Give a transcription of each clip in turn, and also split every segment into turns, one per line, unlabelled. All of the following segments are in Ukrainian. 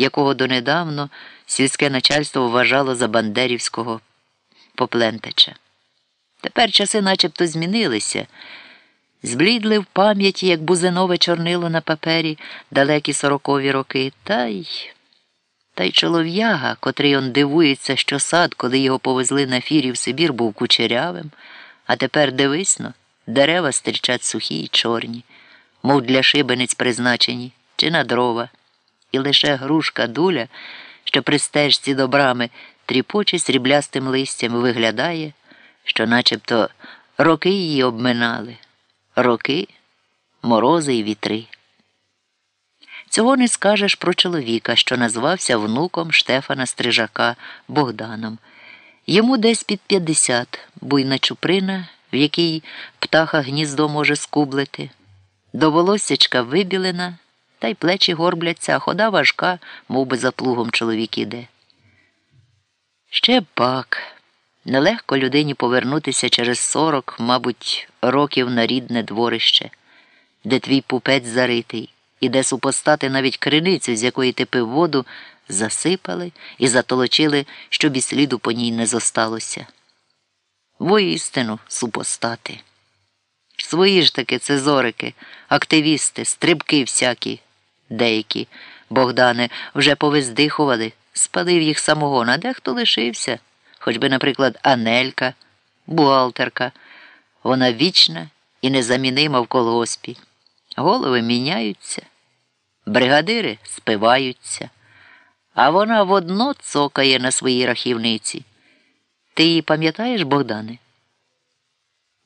якого донедавно сільське начальство вважало за бандерівського поплентача. Тепер часи начебто змінилися. Зблідли в пам'яті, як бузинове чорнило на папері далекі сорокові роки, та й та й чолов'яга, котрий он дивується, що сад, коли його повезли на фірі в Сибір, був кучерявим, а тепер дивисно, дерева стрічать сухі й чорні, мов для шибениць призначені, чи на дрова, і лише грушка дуля, що при стежці до брами тріпоче сріблястим листям, виглядає, що начебто роки її обминали роки, морози й вітри. Цього не скажеш про чоловіка, що назвався внуком Штефана Стрижака Богданом. Йому десь під 50, буйна чуприна, в якій птаха гніздо може скублити, до волоссячка вибілена, та й плечі горбляться, а хода важка, мов би за плугом чоловік іде. Ще пак. Нелегко людині повернутися через сорок, мабуть, років на рідне дворище, де твій пупець заритий, і де супостати навіть криницю, з якої ти пив воду, засипали і затолочили, щоб і сліду по ній не зосталося. Воістину супостати. Свої ж таки цезорики, активісти, стрибки всякі, деякі, Богдане, вже повиздихували, спалив їх самогон, а дехто лишився хоч би, наприклад, Анелька, бухгалтерка. Вона вічна і незамінима в колгоспі. Голови міняються, бригадири спиваються, а вона водно цокає на своїй рахівниці. Ти її пам'ятаєш, Богдане?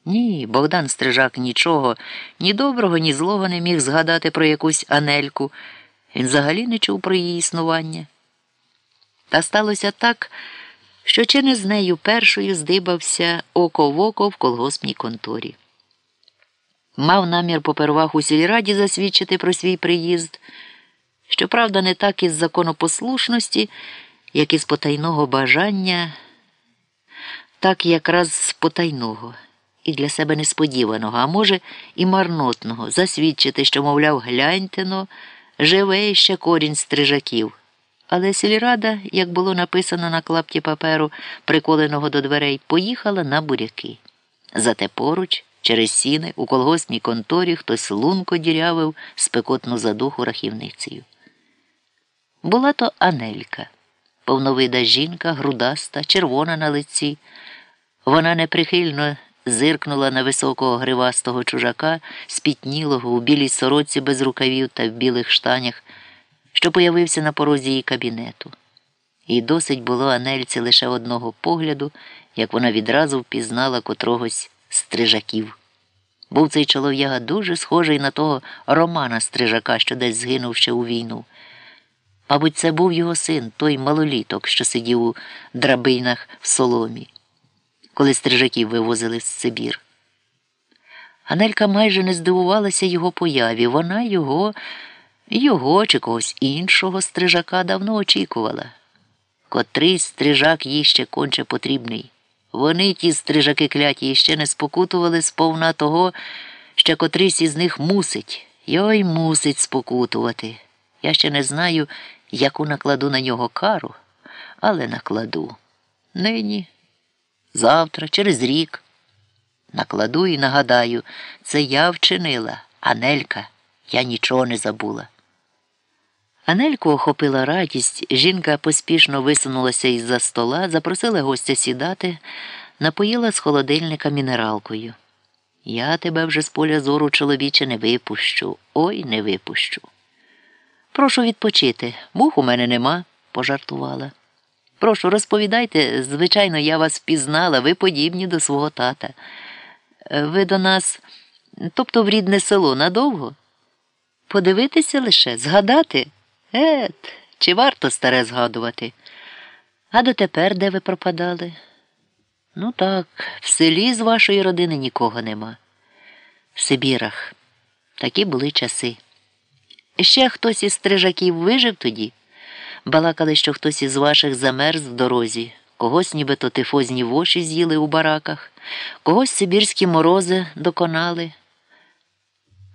Ні, Богдан Стрижак нічого, ні доброго, ні злого не міг згадати про якусь Анельку. Він взагалі не чув про її існування. Та сталося так що чи не з нею першою здибався око в око в колгоспній конторі. Мав намір попервах у сільраді засвідчити про свій приїзд, щоправда, не так із законопослушності, як із потайного бажання, так якраз з потайного і для себе несподіваного, а може, і марнотного, засвідчити, що, мовляв, гляньте но, живе ще корінь стрижаків. Але сільрада, як було написано на клапті паперу, приколеного до дверей, поїхала на буряки. Зате поруч, через сіни, у колгоспній конторі хтось лунко дірявив спекотну задуху рахівницею. Була то Анелька, повновида жінка, грудаста, червона на лиці. Вона неприхильно зиркнула на високого гривастого чужака, спітнілого у білій сороці без рукавів та в білих штанях що появився на порозі її кабінету. І досить було Анельці лише одного погляду, як вона відразу впізнала котрогось стрижаків. Був цей чолов'яга дуже схожий на того Романа Стрижака, що десь згинув ще у війну. Мабуть, це був його син, той малоліток, що сидів у драбинах в соломі, коли стрижаків вивозили з Сибір. Анелька майже не здивувалася його появі. Вона його. Його чи когось іншого стрижака давно очікувала. Котрий стрижак їй ще конче потрібний. Вони, ті стрижаки кляті, ще не спокутували сповна того, що котрийсь із них мусить, йой мусить спокутувати. Я ще не знаю, яку накладу на нього кару, але накладу. Нині, завтра, через рік. Накладу і нагадаю, це я вчинила, Анелька, я нічого не забула. Анельку охопила радість, жінка поспішно висунулася із за стола, запросила гостя сідати, напоїла з холодильника мінералкою. Я тебе вже з поля зору чоловіче не випущу, ой не випущу. Прошу відпочити, мух у мене нема, пожартувала. Прошу, розповідайте, звичайно, я вас впізнала, ви подібні до свого тата. Ви до нас, тобто в рідне село надовго? Подивитися лише, згадати. Ет, чи варто старе згадувати? А дотепер де ви пропадали? Ну так, в селі з вашої родини нікого нема. В Сибірах. Такі були часи. Ще хтось із стрижаків вижив тоді. Балакали, що хтось із ваших замерз в дорозі, когось нібито тифозні воші з'їли у бараках, когось сибірські морози доконали.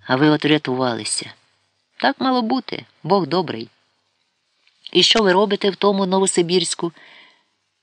А ви от рятувалися. Так мало бути, Бог добрий. І що ви робите в тому Новосибірську?